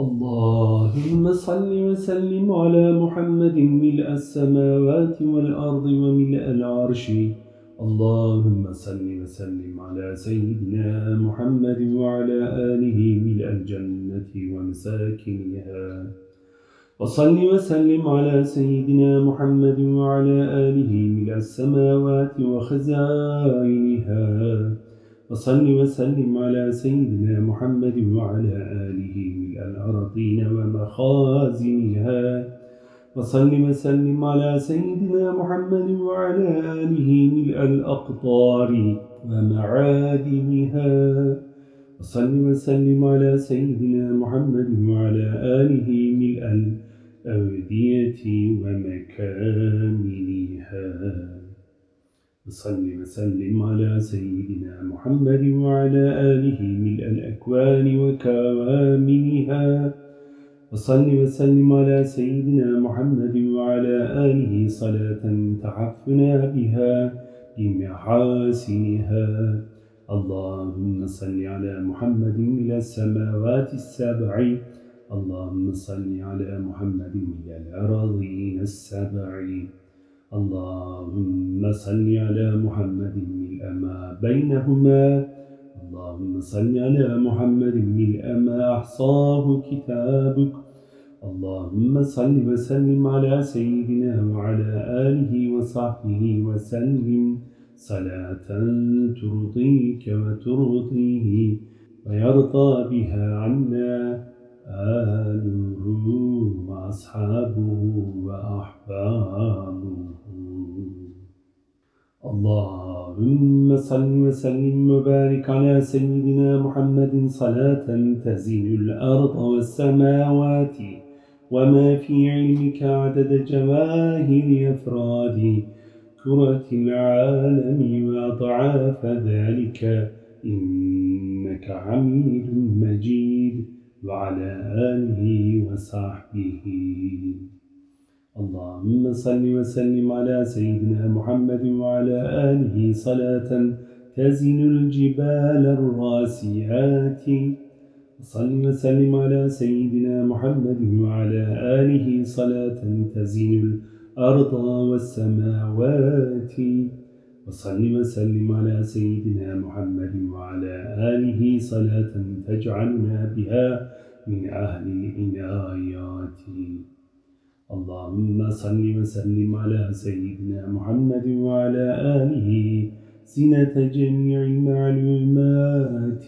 اللهم صل وسلم على محمد ملء السماوات والأرض وملء العرش. اللهم صل وسلم على سيدنا محمد وعلى آله ملء الجنة ومساكنها. وصل وسلم على سيدنا محمد وعلى آله ملء السماوات وخزائنها. وصل وسلم على سيدنا محمد وعلى آله ملء الأرضين ومخازنها. وصل وسلم على سيدنا محمد وعلى آله ملء الأقطار ومعادنها. وصل وسلم على سيدنا محمد وعلى آله ملء الأودية ومكامنها. وصل وسلم على سيدنا محمد وعلى آله ملء الأكوان وكوامنها. وصل وسلم على سيدنا محمد وعلى آله صلاة تحفنا بها بمحاسنها. اللهم صل على محمد إلى السماوات السبع. اللهم صل على محمد إلى الأراضين السبع. اللهم صل على محمد ملء ما بينهما. اللهم صل على محمد ملء ما أحصاه كتابك. اللهم صل وسلم على سيدنا وعلى آله وصحبه وسلم. صلاة ترضيك وترضيه ويرضى بها عنا. آله وأصحابه وأحبابه. اللهم صل وسلم وبارك على سيدنا محمد صلاة تزين الأرض والسماوات وما في علمك عدد جواهر أفراد كرة العالم وأضعاف ذلك إنك عميد مجيد وعلى آله وصحبه اللهم صل وسلم على سيدنا محمد وعلى آله صلاة تزن الجبال الراسيات. صل وسلم على سيدنا محمد وعلى آله صلاة تزن الأرض والسماوات. وصل وسلم على سيدنا محمد وعلى آله صلاة تجعلنا بها من أهل العنايات اللهم صل وسلم على سيدنا محمد وعلى آله سنة جميع المعلومات.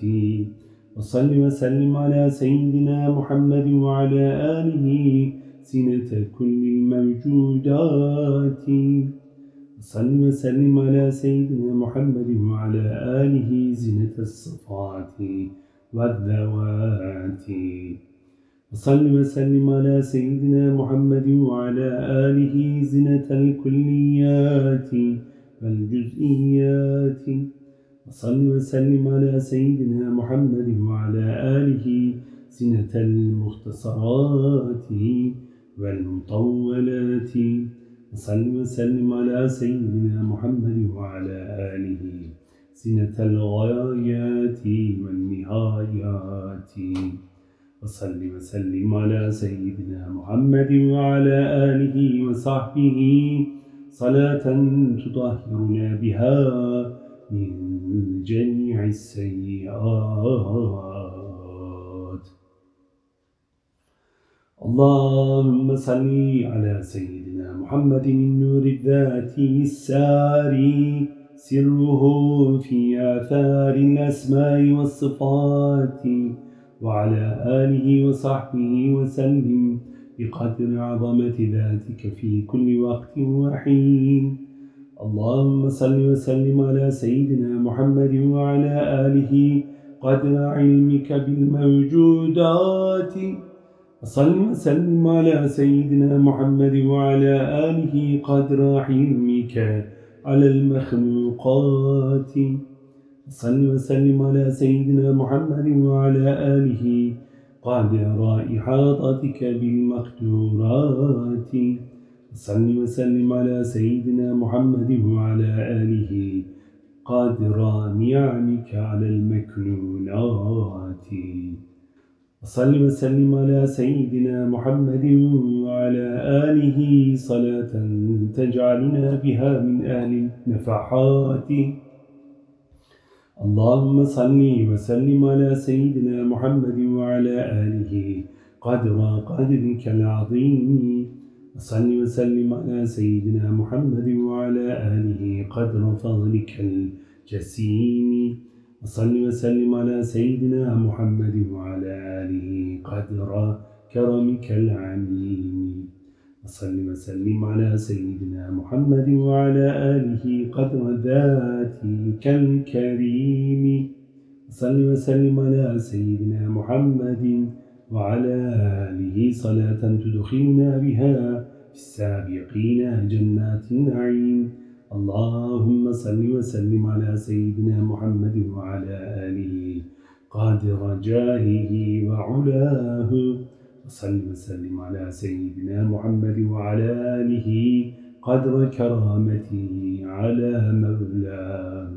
وصل وسلم على سيدنا محمد وعلى آله سنة كل الموجودات. وصل وسلم على سيدنا محمد وعلى آله زنة الصفات والذوات. وصل وسلم على سيدنا محمد وعلى آله زنة الكليات والجزئيات. وصل وسلم على سيدنا محمد وعلى آله زنة المختصرات والمطولات. وصل وسلم على سيدنا محمد وعلى آله زنة الغايات والنهايات. وصل وسلم على سيدنا محمد وعلى آله وصحبه. صلاة تطهرنا بها من جميع السيئات. اللهم صل على سيدنا محمد النور الذاتي الساري. سره في آثار الأسماء والصفات. وعلى آله وصحبه وسلم بقدر عظمة ذاتك في كل وقت وحين. اللهم صل وسلم على سيدنا محمد وعلى آله قدر علمك بالموجودات. وصل وسلم على سيدنا محمد وعلى آله قدر علمك على المخلوقات. صل وسلم على سيدنا محمد وعلى آله قادر إحاطتك بالمقدورات. صل وسلم على سيدنا محمد وعلى آله قادر نعمك على المكنونات. وصل وسلم على سيدنا محمد وعلى آله. صلاة تجعلنا بها من أهل النفحات. اللهم صل وسلم على سيدنا محمد وعلى آله. قدر قدرك العظيم. وصل وسلم على سيدنا محمد وعلى آله. قدر فضلك الجسيم. وصل وسلم على سيدنا محمد وعلى آله. قدر كرمك العميم. وصل وسلم على سيدنا محمد وعلى آله قدر ذاتك الكريم وصل وسلم على سيدنا محمد وعلى آله صلاة تدخلنا بها في السابقين جنات النعيم. اللهم صل وسلم على سيدنا محمد وعلى آله قادر جاهه وعلاه. وصل وسلم على سيدنا محمد وعلى آله قدر كرامته على مولاه.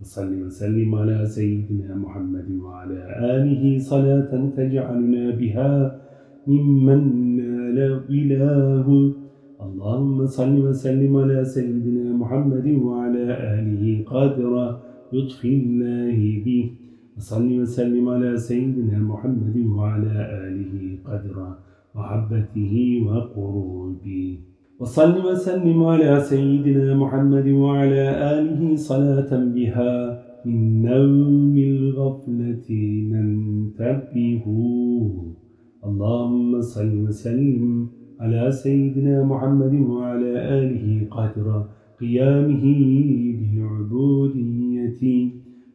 وصل وسلم على سيدنا محمد وعلى آله صلاة تجعلنا بها ممن نال إله اللهم صل وسلم على سيدنا محمد وعلى آله قادر لطف الله به. وصل وسلم على سيدنا محمد وعلى آله قدر محبته وقربه. وصل وسلم على سيدنا محمد وعلى آله صلاة بها من نوم الغفلة ننتبه. اللهم صل وسلم على سيدنا محمد وعلى آله قدر قيامه بالعبودية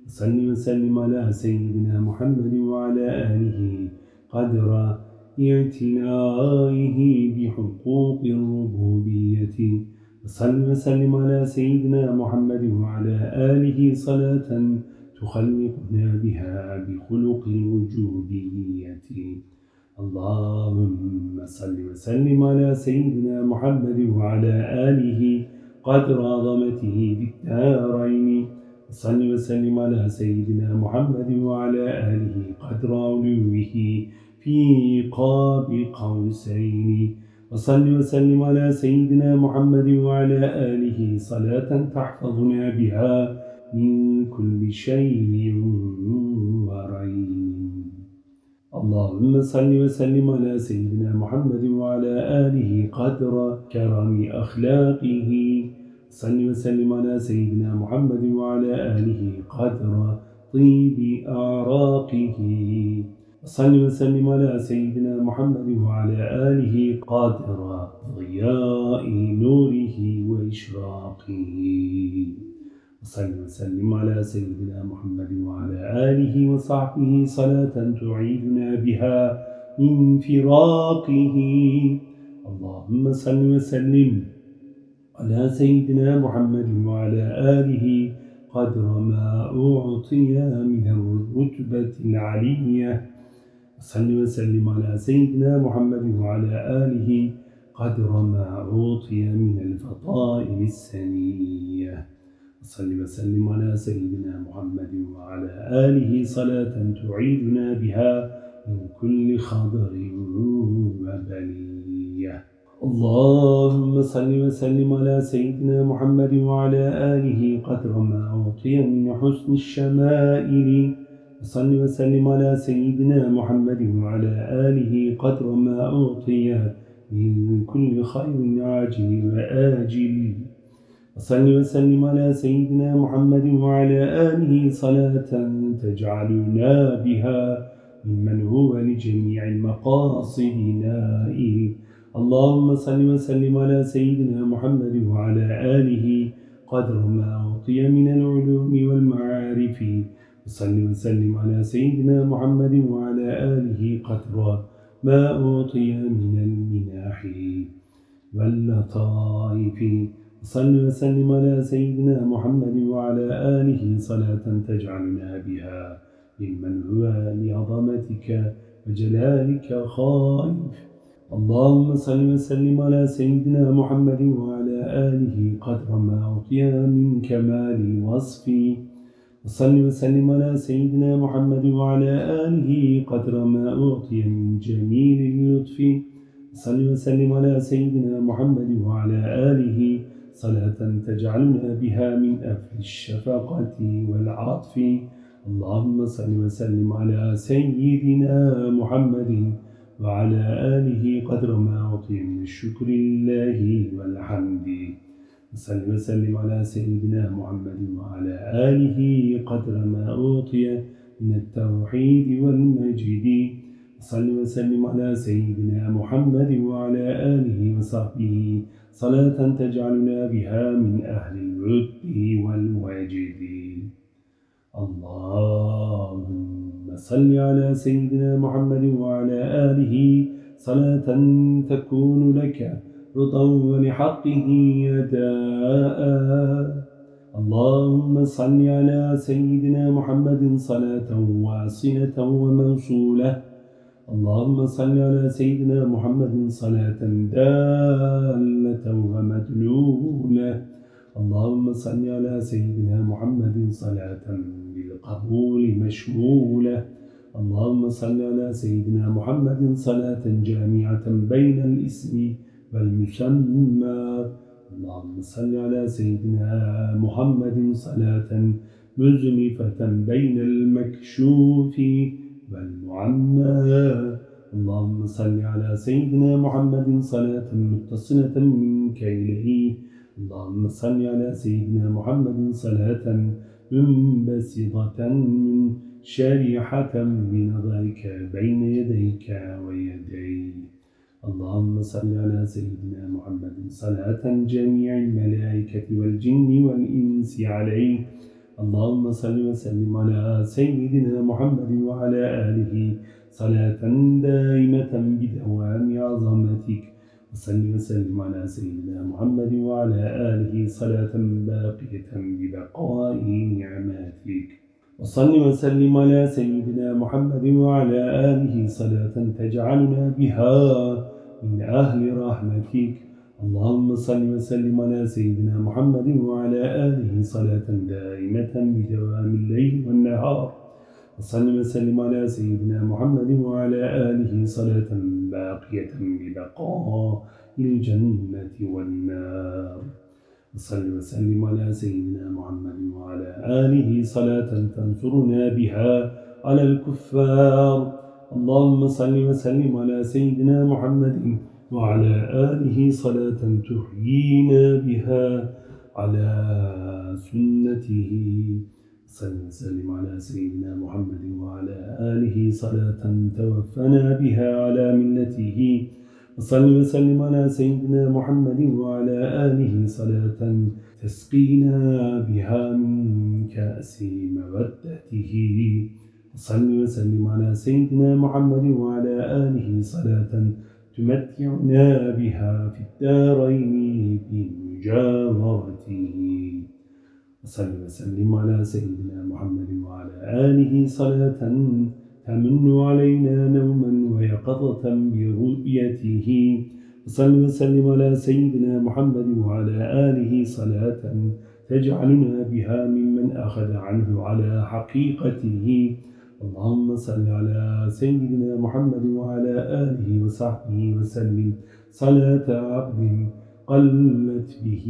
وصل وسلم على سيدنا محمد وعلى آله قدر اعتنائه بحقوق الربوبية. وصل وسلم على سيدنا محمد وعلى آله صلاة تخلقنا بها بخلق الوجودية اللهم صل وسلم على سيدنا محمد وعلى آله قدر عظمته بالدارين صل وسلم على سيدنا محمد وعلى آله قدر علوه في قاب قوسين. وصل وسلم على سيدنا محمد وعلى آله صلاة تحفظنا بها من كل شيء ورين اللهم صل وسلم على سيدنا محمد وعلى آله قدر كرم أخلاقه صل وسلم على سيدنا محمد وعلى آله قدر طيب أعراقه صل وسلم على سيدنا محمد وعلى آله قدر ضياء نوره وإشراقه. وصل وسلم على سيدنا محمد وعلى آله وصحبه صلاة تعيدنا بها من فراقه. اللهم صل وسلم على سيدنا محمد وعلى آله قدر ما أعطي من الرتبة العلية. وصل وسلم على سيدنا محمد وعلى آله قدر ما أعطي من الفضائل السنية. صل وسلم على سيدنا محمد وعلى آله صلاة تعيدنا بها من كل خضر وبلية. اللهم صل وسلم على سيدنا محمد وعلى آله قدر ما أعطي من حسن الشمائل. صل وسلم على سيدنا محمد وعلى آله قدر ما أعطي من كل خير عاجل وآجل. وصل وسلم على سيدنا محمد وعلى آله صلاة تجعلنا بها ممن هو لجميع المقاصد نائل. اللهم صل وسلم على سيدنا محمد وعلى آله قدر ما أعطي من العلوم والمعارف. وصل وسلم على سيدنا محمد وعلى آله قدر ما أعطي من المناح. واللطائف. صل وسلم على سيدنا محمد وعلى آله صلاة تجعلنا بها. ممن هو لعظمتك وجلالك خائف. اللهم صل وسلم على سيدنا محمد وعلى آله قدر ما أعطي من كمال الوصف. وصل وسلم على سيدنا محمد وعلى آله قدر ما أعطي من جميل اللطف. وصل وسلم على سيدنا محمد وعلى آله صلاة تجعلنا بها من أهل الشفقة والعطف. اللهم صل وسلم على سيدنا محمد وعلى آله قدر ما أعطي من الشكر لله والحمد. وصل وسلم على سيدنا محمد وعلى آله قدر ما أعطي من التوحيد والمجد وصل وسلم على سيدنا محمد وعلى آله وصحبه. صلاة تجعلنا بها من أهل الود والواجد اللهم صل على سيدنا محمد وعلى آله. صلاة تكون لك رضا ولحقه يداء اللهم صل على سيدنا محمد صلاة واصلة وموصولة. اللهم صل على سيدنا محمد صلاة دالة ومدلولة. اللهم صل على سيدنا محمد صلاة بالقبول مشمولة. اللهم صل على سيدنا محمد صلاة جامعة بين الاسم والمسمى. اللهم صل على سيدنا محمد صلاة مزنفة بين المكشوف والمعمى. اللهم صل على سيدنا محمد صلاة متصلة منك إليه اللهم صل على سيدنا محمد صلاة منبسطة من شريحة بنظرك بين يديك ويديه اللهم صل على سيدنا محمد صلاة جميع الملائكة والجن والإنس عليه. اللهم صل وسلم على سيدنا محمد وعلى آله. صلاة دائمة بدوام عظمتك. وصل وسلم على سيدنا محمد وعلى آله صلاة باقية ببقاء نعماتك. وصل وسلم على سيدنا محمد وعلى آله صلاة تجعلنا بها من أهل رحمتك. اللهم صل وسلم على سيدنا محمد وعلى آله صلاة دائمة بدوام الليل والنهار. وصل وسلم على سيدنا محمد وعلى آله صلاة باقية ببقاء الجنة والنار. وصل وسلم على سيدنا محمد وعلى آله صلاة تنصرنا بها على الكفار. اللهم صل وسلم على سيدنا محمد وعلى آله صلاة تحيينا بها على سنته. صل وسلم على سيدنا محمد وعلى آله صلاة توفنا بها على ملته وصل وسلم على سيدنا محمد وعلى آله صلاة تسقينا بها من كأس مودته. وصل وسلم على سيدنا محمد وعلى آله صلاة تمتعنا بها في الدارين بمجاورته. وصل وسلم على سيدنا محمد وعلى آله صلاة تمن علينا نوما ويقظة برؤيته. وصل وسلم على سيدنا محمد وعلى آله صلاة تجعلنا بها ممن أخذ عنه على حقيقته. اللهم صل على سيدنا محمد وعلى آله وصحبه وسلم. صلاة عبد قلت به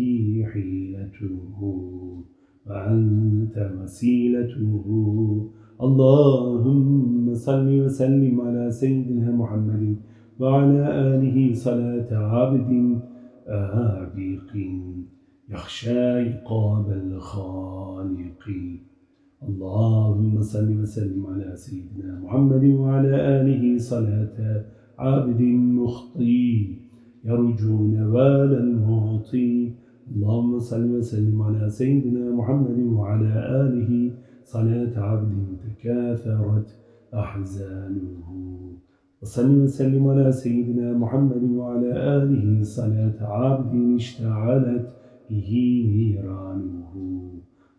حيلته وأنت وسيلته. اللهم صل وسلم على سيدنا محمد وعلى آله صلاة عبد آبق. يخشى عقاب الخالق. اللهم صل وسلم على سيدنا محمد وعلى آله صلاة عبد مخطي. يرجو نوال المعطي. اللهم صل وسلم على سيدنا محمد وعلى آله. صلاة عبد تكاثرت أحزانه. وصل وسلم على سيدنا محمد وعلى آله. صلاة عبد اشتعلت به نيرانه.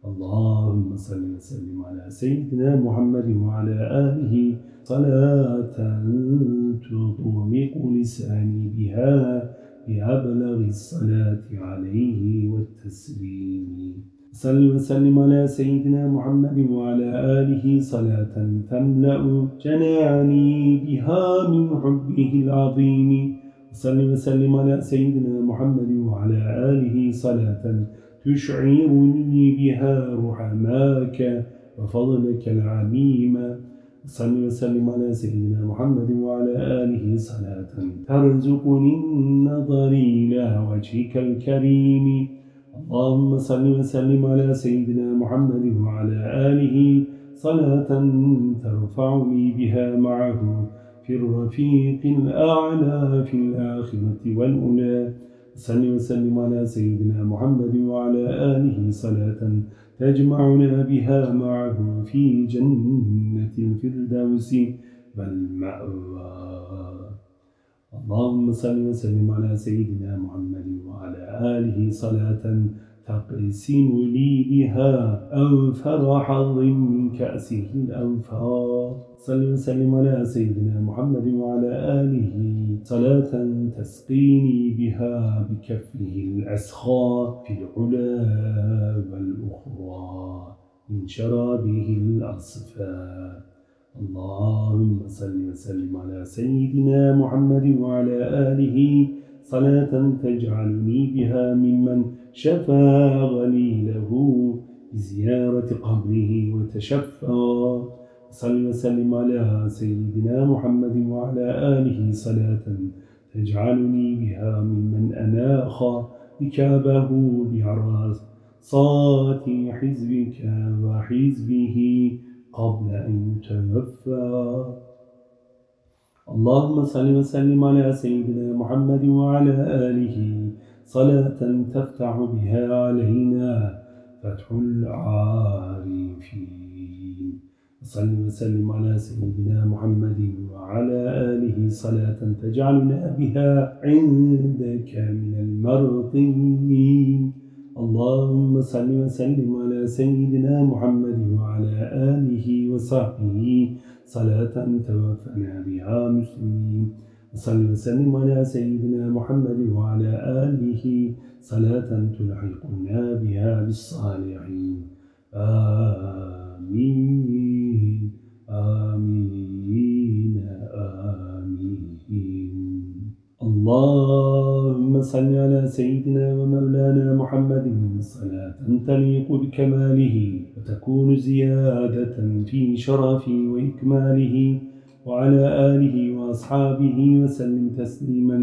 اللهم صل وسلم على سيدنا محمد وعلى آله. صلاة تطلق لساني بها. بأبلغ الصلاة عليه والتسليم. صل وسلم على سيدنا محمد وعلى آله صلاة تملأ جناني بها من حبه العظيم. صل وسلم على سيدنا محمد وعلى آله صلاة تشعرني بها رحماك وفضلك العميم. صل وسلم على سيدنا محمد وعلى آله صلاة. ترزقني النظر إلى وجهك الكريم. اللهم صل وسلم على سيدنا محمد وعلى آله صلاة ترفعني بها معه في الرفيق الأعلى في الآخرة والأولى. صل وسلم على سيدنا محمد وعلى آله صلاة تجمعنا بها معه في جنة الفردوس والمأوى. اللهم صل وسلم على سيدنا محمد وعلى آله صلاة تقسم لي بها أوفر حظ من كأسه الأوفار صل وسلم على سيدنا محمد وعلى آله صلاة تسقيني بها بكفه الأسخى في العلا والأخرى من شرابه الأصفى. اللهم صل وسلم على سيدنا محمد وعلى آله صلاة تجعلني بها ممن شفى غليله بزيارة قبره وتشفى. صل وسلم على سيدنا محمد وعلى آله صلاة تجعلني بها ممن أناخ بكابه بعراس صات حزبك وحزبه قبل أن يتوفى. اللهم صل وسلم على سيدنا محمد وعلى آله صلاة تفتح بها علينا فتح العارفين. صل وسلم على سيدنا محمد وعلى آله صلاة تجعلنا بها عندك من المرضين. اللهم صل وسلم على سيدنا محمد وعلى آله وصحبه. صلاة توفنا بها مسلمين. وصل وسلم على سيدنا محمد وعلى آله. صلاة تلحقنا بها بالصالحين. آمين آمين آمين اللهم صل على سيدنا ومولانا محمد صلاة تليق بكماله وتكون زيادة في شرفه وإكماله وعلى آله وأصحابه وسلم تسليما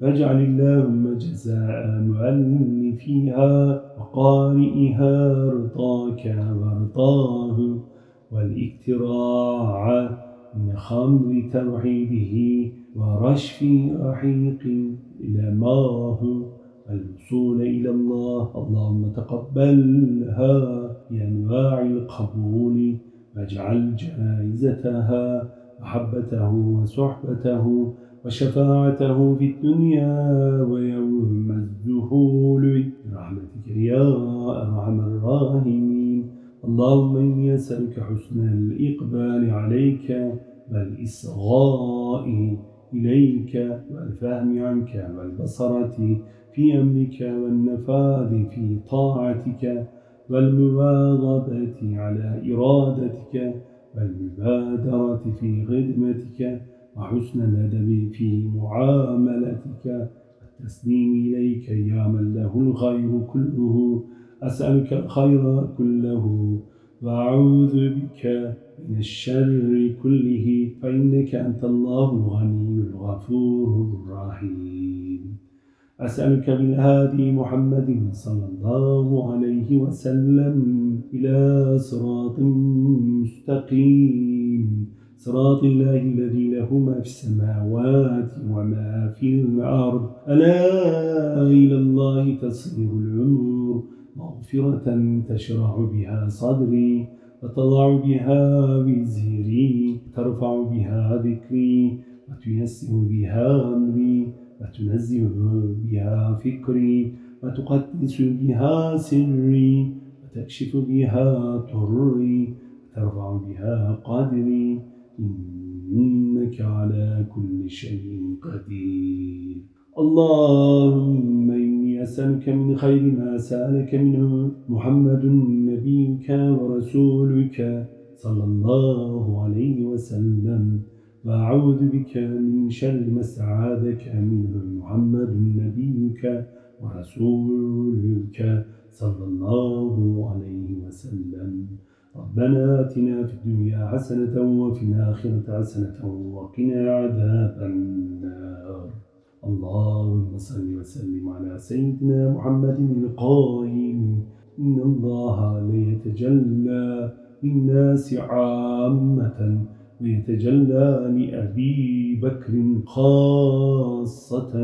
فاجعل اللهم جزاء مؤلفيها وقارئها رضاك ورضاه والاكتراع من خمر توحيده ورشف رحيق إلى ماه الوصول إلى الله. اللهم تقبلها بأنواع القبول واجعل جائزتها محبته وصحبته وشفاعته في الدنيا ويوم الزهول. برحمتك يا أرحم الراحمين. اللهم إني أسألك حسن الإقبال عليك والإصغاء إليك والفهم عنك والبصرة في أمرك والنفاذ في طاعتك والمواظبة على إرادتك والمبادرة في خدمتك وحسن الأدب في معاملتك. والتسليم إليك يا من له الخير كله. أسألك الخير كله. وأعوذ بك من الشر كله. فإنك أنت الله الغني الغفور الرحيم. أسألك بالهادي محمد صلى الله عليه وسلم إلى صراط مستقيم. صراط الله الذي له ما في السماوات وما في الأرض. ألا إلى الله تصير العمر. مغفرة تشرع بها صدري وتضع بها وزيري ترفع بها ذكري وتيسر بها أمري وتنزه بها فكري وتقدس بها سري وتكشف بها طري وترفع بها قدري إنك على كل شيء قدير. اللهم إني أسألك من خير ما سألك منه محمد نبيك ورسولك صلى الله عليه وسلم. وأعوذ بك من شر ما استعاذك منه محمد نبيك ورسولك صلى الله عليه وسلم. ربنا آتنا في الدنيا حسنة وفي الآخرة حسنة وقنا عذاب النار. اللهم صل وسلم على سيدنا محمد القائم. إن الله ليتجلى للناس عامة ويتجلى لأبي بكر خاصة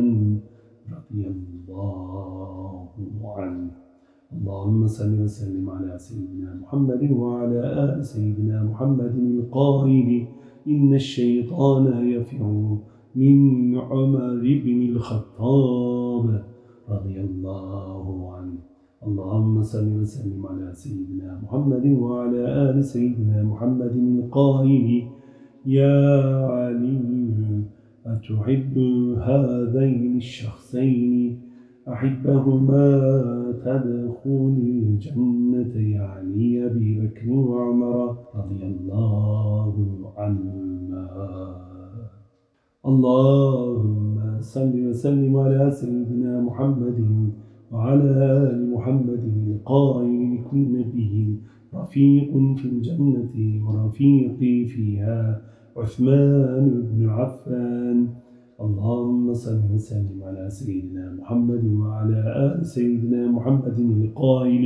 رضي الله عنه. اللهم صل وسلم على سيدنا محمد وعلى آل سيدنا محمد القائل إن الشيطان يفر من عمر بن الخطاب رضي الله عنه. اللهم صل وسلم على سيدنا محمد وعلى آل سيدنا محمد القائل يا علي أتحب هذين الشخصين؟ أحبهما تدخل الجنة يعني أبي بكر وعمر رضي الله عنهما. اللهم صل وسلم على سيدنا محمد وعلى آل محمد القائل لكل نبي رفيق في الجنة ورفيقي فيها عثمان بن عفان. اللهم صل وسلم على سيدنا محمد وعلى آل سيدنا محمد القائل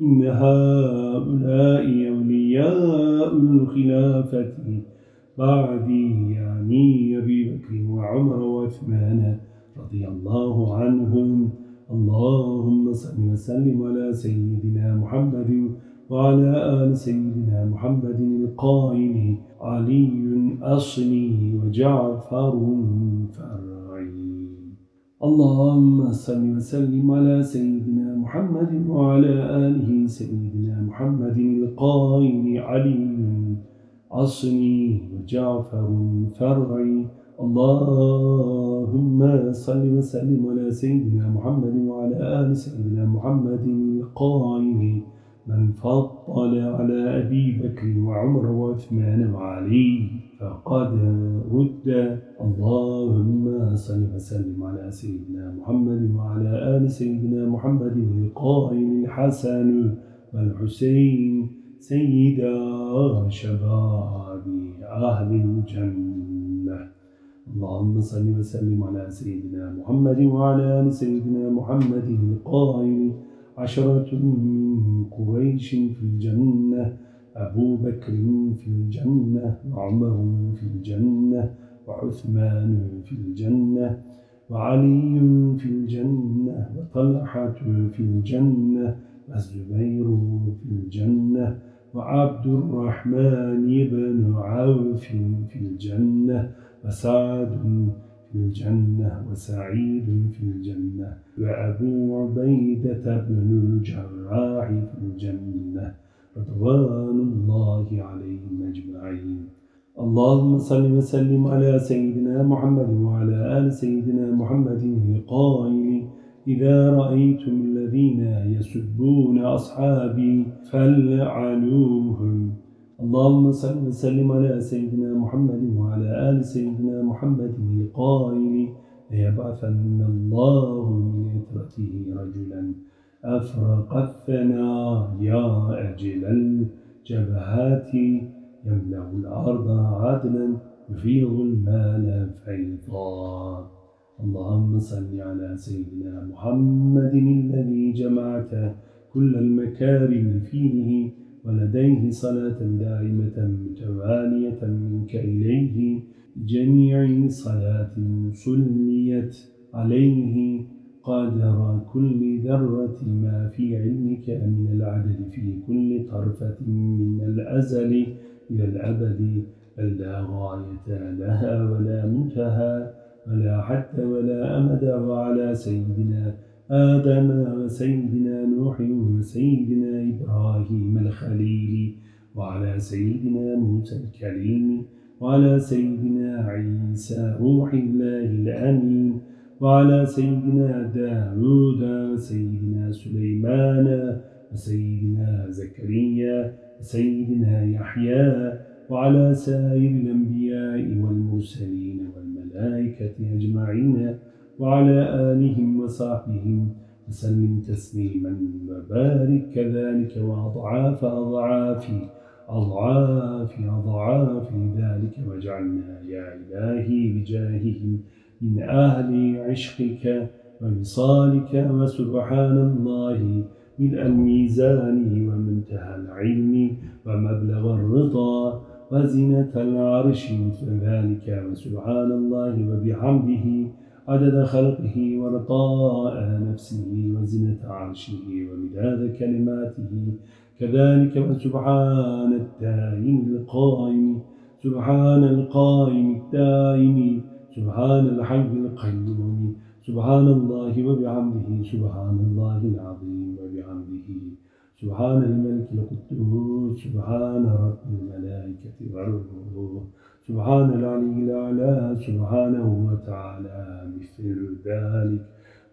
إن هؤلاء أولياء الخلافة. بعدي يعني أبي بكر وعمر وعثمان رضي الله عنهم. اللهم صل وسلم على سيدنا محمد وعلى آل سيدنا محمد القائل علي أصلي وجعفر فرعي اللهم صل وسلم على سيدنا محمد وعلى آله سيدنا محمد القائل علي أصلي وجعفر فرعي اللهم صل وسلم على سيدنا محمد وعلى آل سيدنا محمد القائل من فضل على أبي بكر وعمر وعثمان وعلي فقد رد. اللهم صل وسلم على سيدنا محمد وعلى آل سيدنا محمد القائل الحسن والحسين سيدا شباب أهل الجنة. اللهم صل وسلم على سيدنا محمد وعلى آل سيدنا محمد القائل عشرة من قريش في الجنة أبو بكر في الجنة وعمر في الجنة وعثمان في الجنة وعلي في الجنة وطلحة في الجنة والزبير في الجنة وعبد الرحمن بن عوف في الجنة وسعد في الجنة وسعيد في الجنة وأبو عبيدة بن الجراح في الجنة رضوان الله عليهم أجمعين. اللهم صل وسلم على سيدنا محمد وعلى آل سيدنا محمد القائل إذا رأيتم الذين يسبون أصحابي فلعنوهم. اللهم صل وسلم على سيدنا محمد وعلى آل سيدنا محمد القائل ليبعثن الله من إثرته رجلا. أفرق الثنايا أجل الجبهات يملأ الأرض عدلا يفيض المال فيضا. اللهم صل على سيدنا محمد الذي جمعت كل المكارم فيه ولديه صلاة دائمة متوالية منك إليه جميع صلاة صليت عليه قدر كل ذرة ما في علمك من العدد في كل طرفة من الأزل إلى الأبد لا غاية لها ولا منتهى ولا حتى ولا أمد وعلى سيدنا آدم وسيدنا نوح وسيدنا إبراهيم الخليل وعلى سيدنا موسى الكريم وعلى سيدنا عيسى روح الله الأمين وعلى سيدنا داود وسيدنا سليمان وسيدنا زكريا وسيدنا يحيى وعلى سائر الأنبياء والمرسلين والملائكة أجمعين وعلى آلهم وصحبهم وسلم تسليما وبارك كذلك وأضعاف أضعاف أضعاف أضعاف ذلك وجعلنا يا إلهي بجاههم من أهل عشقك ومصالك وسبحان الله ملء الميزان ومنتهى العلم ومبلغ الرضا وزنة العرش مثل ذلك وسبحان الله وبحمده عدد خلقه ورطاء نفسه وزنة عرشه ومداد كلماته. كذلك وسبحان الدائم القائم سبحان القائم الدائم سبحان الحي القيوم سبحان الله وبحمده سبحان الله العظيم وبحمده سبحان الملك القدوس سبحان رب الملائكة والروح. سبحان العلي الأعلى سبحانه وتعالى مثل ذلك.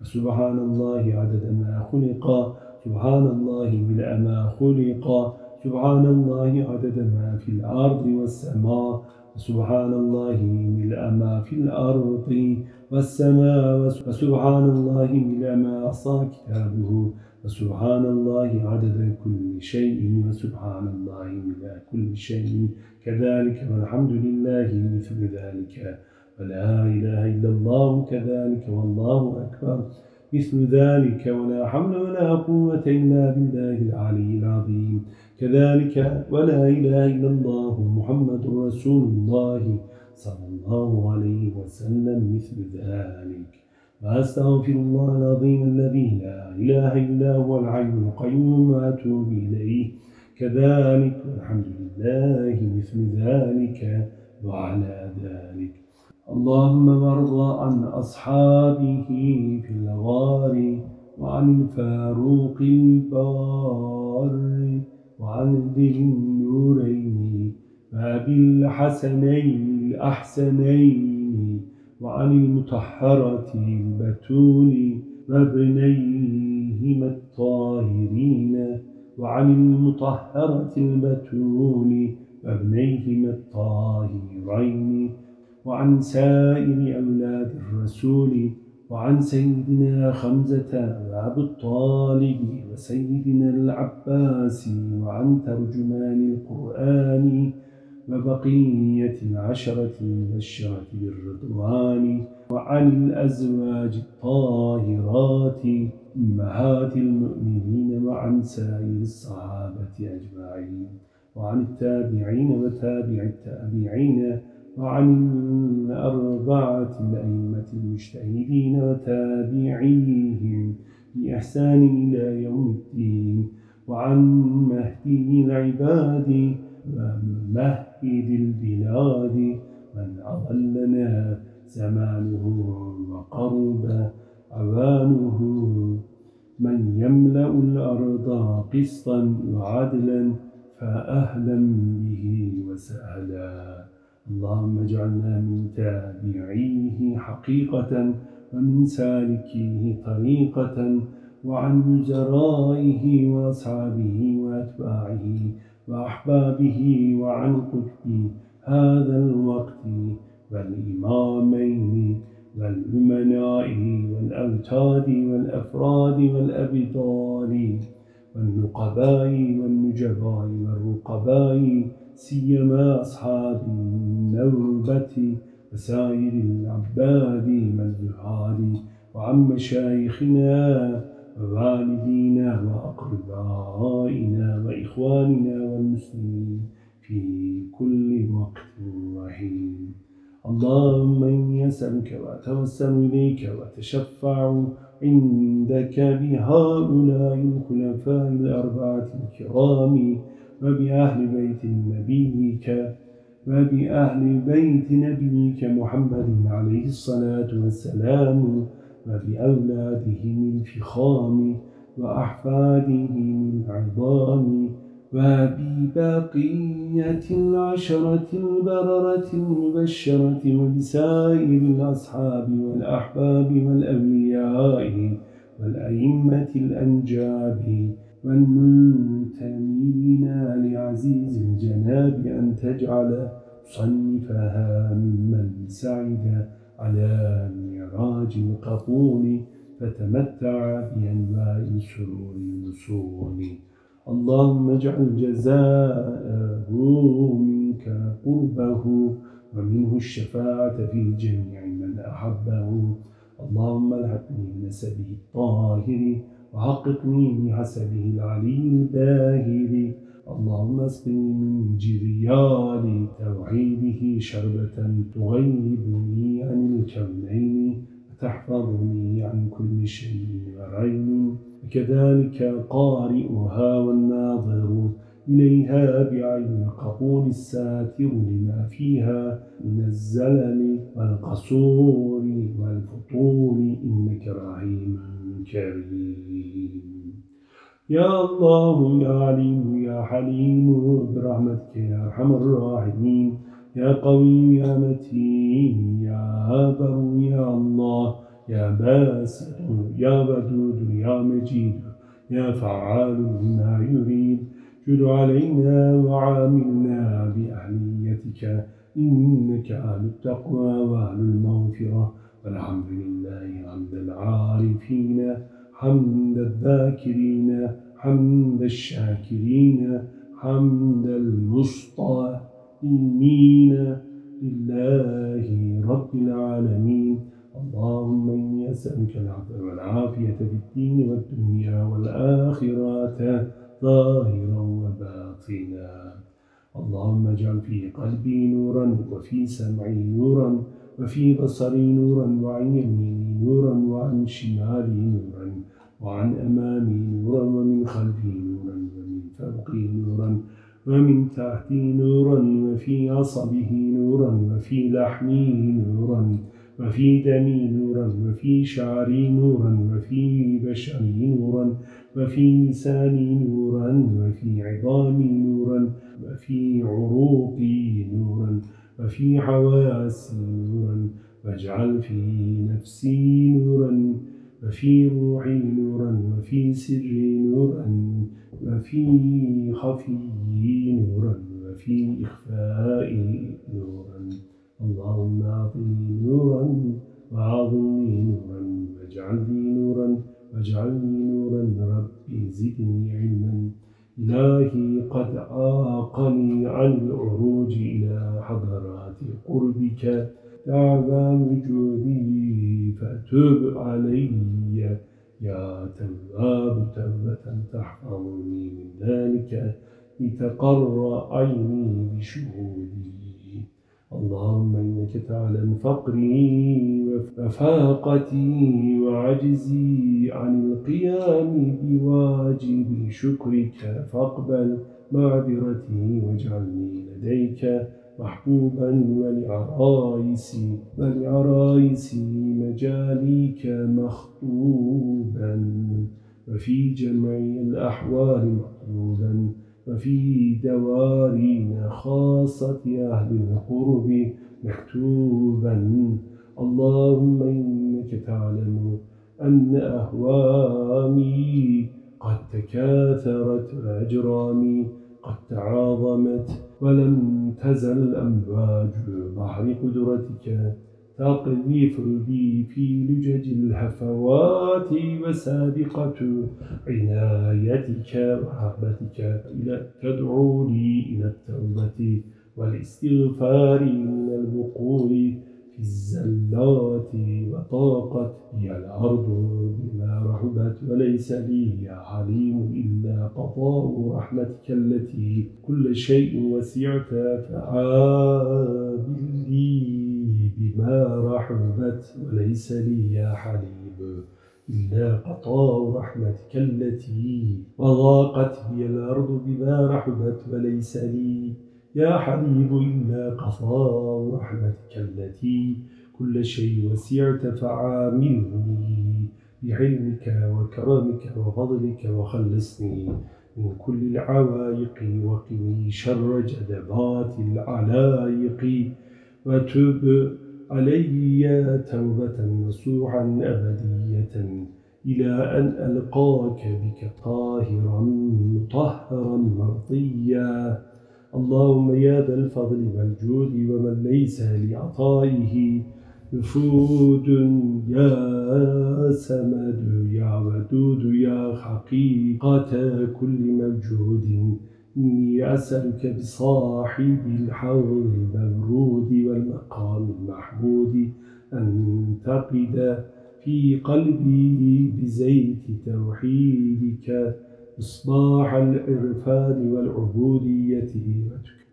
وسبحان الله عدد ما خلق سبحان الله ملء ما خلق سبحان الله عدد ما في الأرض والسماء سبحان الله ملء ما في الأرض والسماء وسبحان الله ملء ما أصى كتابه. وسبحان الله عدد كل شيء وسبحان الله ملء كل شيء. كذلك والحمد لله مثل ذلك. ولا إله إلا الله كذلك والله أكبر. مثل ذلك ولا حول ولا قوة إلا بالله العلي العظيم. كذلك ولا إله إلا الله محمد رسول الله صلى الله عليه وسلم مثل ذلك. وأستغفر الله العظيم الذي لا إله إلا هو الحي القيوم وأتوب إليه. كذلك والحمد لله مثل ذلك وعلى ذلك. اللهم وارض عن أصحابه في الغار وعن الفاروق البار وعن ذي النورين وأبي الحسنين الأحسنين. وعن المطهرة البتول وابنيهما الطاهرين وعن المطهرة البتول وابنيهما الطاهرين وعن سائر أولاد الرسول وعن سيدنا خمزة وعبد الطالب وسيدنا العباس وعن ترجمان القرآن وبقية العشرة المبشرة بالرضوان وعن الأزواج الطاهرات أمهات المؤمنين وعن سائر الصحابة أجمعين وعن التابعين وتابع التابعين وعن الأربعة الأئمة المجتهدين وتابعيهم بإحسان إلى يوم الدين وعن مهدي العباد وممهد البلاد. من أضلنا زمانه وقرب عوانه من يملأ الأرض قسطا وعدلا فأهلا به وسهلا اللهم اجعلنا من تابعيه حقيقة ومن سالكيه طريقة وعن وزرائه وأصحابه وأتباعه وأحبابه وعن قطب هذا الوقت والإمامين والأمناء والأوتاد والأفراد والأبطال والنقباء والنجباء والرقباء سيما أصحاب النوبة وسائر العباد والزهاد وعن مشايخنا ووالدينا وأقربائنا وإخواننا والمسلمين في كل وقت وحين. اللهم إني أسألك وأتوسل إليك وأتشفع عندك بهؤلاء الخلفاء الأربعة الكرام وبأهل بيت نبيك وبأهل بيت نبيك محمد عليه الصلاة والسلام وبأولادهم الفخام وأحفادهم العظام وببقية العشرة البررة المبشرة وبسائر الأصحاب والأحباب والأولياء والأئمة الأنجاب والمنتمين لعزيز الجناب أن تجعل صنفها ممن سعد على معراج القبول فتمتع بأنواع السرور الوصول اللهم اجعل جزاءه منك قربه ومنه الشفاعة في جميع من أحبه. اللهم الحقني بنسبه الطاهر وحققني بحسبه العلي الباهر. اللهم اسقني من جريال توحيده شربة تغيبني عن الكونين وتحفظني عن كل شيء ورين وكذلك قارئها والناظر إليها بعين القبول الساتر لما فيها من الزلل والقصور والفطور إنك رحيم كريم. يا الله يا عليم يا حليم برحمتك يا أرحم الراحمين. يا قوي يا متين يا بر يا الله. يا باسط يا ودود يا مجيد يا فعال لما يريد. جد علينا وعاملنا بأهليتك. إنك أهل التقوى وأهل المغفرة. والحمد لله حمد العارفين حمد الذاكرين حمد الشاكرين حمد المصطفين لله رب العالمين. اللهم إني أسألك العفو والعافية في الدين والدنيا والآخرة ظاهرا وباطنا. اللهم اجعل في قلبي نورا وفي سمعي نورا وفي بصري نورا وعن يميني نورا وعن شمالي نورا. وعن أمامي نورا ومن خلفي نورا ومن فوقي نورا ومن تحتي نورا وفي عصبه نورا وفي لحمي نورا وفي دمي نورا وفي شعري نورا وفي بشري نورا وفي لساني نورا وفي عظامي نورا وفي عروقي نورا وفي حواسي نورا واجعل في نفسي نورا وفي روحي نورا وفي سري نورا وفي خفي نورا وفي إخفائي نورا. اللهم أعطني نورا وأعظني نورا واجعلني نورا واجعلني نورا. ربي زدني علما. إلهي قد عاقني عن العروج إلى حضرات قربك. تعبى وجودي فتب علي. يا تواب توبة تحفظني من ذلك لتقر عيني بشهودي. اللهم إنك تعلم فقري وفاقتي وعجزي عن القيام بواجب شكرك فاقبل معذرتي واجعلني لديك محبوبا ولعرائسي ولعرائسي مجاليك مخطوبا. وفي جمع الأحوال مطلوبا وفي دوارين خاصة أهل القرب مكتوبا. اللهم إنك تعلم أن أهوامي قد تكاثرت وأجرامي قد تعاظمت ولم تزل أمواج بحر قدرتك. تقذف بي في لجج الهفوات وسابقة عنايتك ورحمتك إلى تدعو لي إلى التوبة والإستغفار من البقول الزلات وطاقت بي الأرض بما رحبت وليس لي يا حليم إلا قضاء رحمتك التي كل شيء وسعت فعابل لي بما رحبت وليس لي يا حليم إلا قطاع رحمتك التي وضاقت بي الأرض بما رحبت وليس لي يا حبيب إلا قضاء رحمتك التي كل شيء وسعت فعاملني بحلمك وكرمك وفضلك وخلصني من كل العوائق وقني شر جذبات العلائق وتب علي توبة نصوحا أبدية إلى أن ألقاك بك طاهرا مطهرا مرضيا. اللهم يا ذا الفضل والجود ومن ليس لعطائه نفود يا سمد يا ودود يا حقيقة كل موجود إني أسألك بصاحب الحوض المبرود والمقام المحمود أن تقد في قلبي بزيت توحيدك. إصباح العرفان والعبودية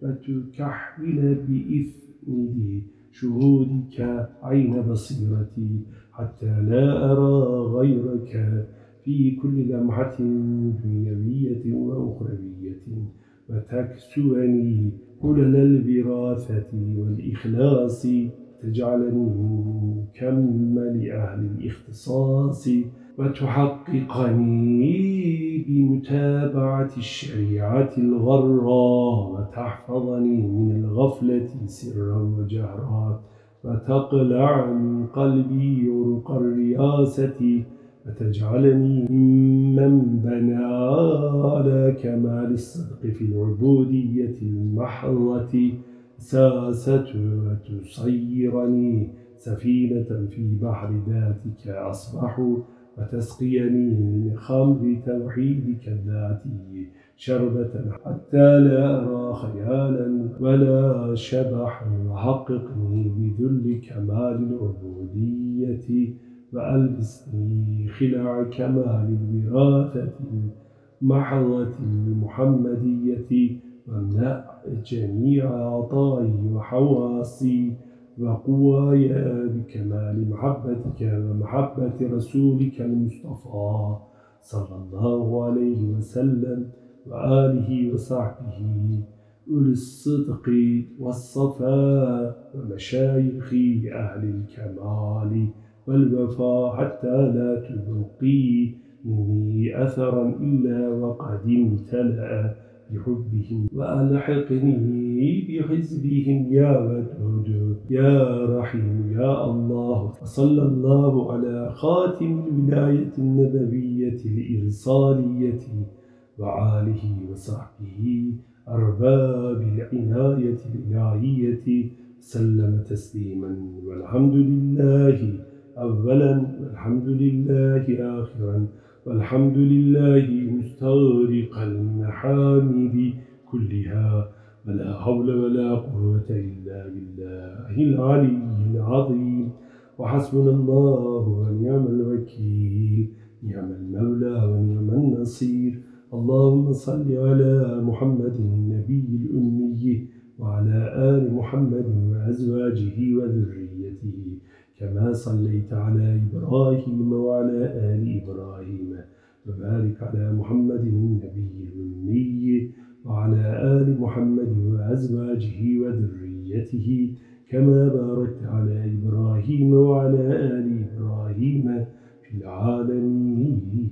وتكحل بإثنه شهودك عين بصيرتي حتى لا أرى غيرك في كل لمحة دنيوية وأخروية وتكسوني كلل الوراثة والإخلاص تجعلني من كمل أهل الاختصاص وتحققني بمتابعة الشريعة الغراء وتحفظني من الغفلة سرا وجهرا وتقلع من قلبي يرق الرياسة وتجعلني ممن بنى على كمال الصدق في العبودية المحضة. ساسة وتصيرني سفينة في بحر ذاتك أصبح وتسقيني من خمر توحيدك الذاتي شربة حتى لا أرى خيالا ولا شبحا وحققني بذل كمال العبودية وألبسني خلع كمال الوراثة المحضة المحمدية واملأ جميع عطائي وحواسي وقواي بكمال محبتك ومحبة رسولك المصطفى صلى الله عليه وسلم وآله وصحبه أولي الصدق والصفاء ومشايخ أهل الكمال والوفاء حتى لا تبقي مني أثرا إلا وقد امتلأ بحبهم وألحقني بحزبهم يا ودود يا رحيم يا الله. وصلى الله على خاتم الولاية النبوية الإرسالية وعاله وصحبه أرباب العناية الإلهية. سلم تسليما والحمد لله أولا والحمد لله آخرا والحمد لله مستغرق المحامد كلها ولا حول ولا قوة إلا بالله العلي العظيم. وحسبنا الله ونعم الوكيل نعم المولى ونعم النصير. اللهم صل على محمد النبي الأمي وعلى آل محمد وأزواجه وذريته كما صليت على إبراهيم وعلى آل إبراهيم. وبارك على محمد النبي الأمي وعلى آل محمد وأزواجه وذريته كما باركت على إبراهيم وعلى آل إبراهيم في العالمين.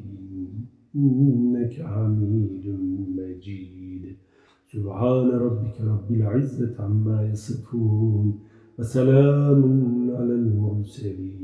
إنك حميد مجيد. سبحان ربك رب العزة عما يصفون وسلام على المرسلين.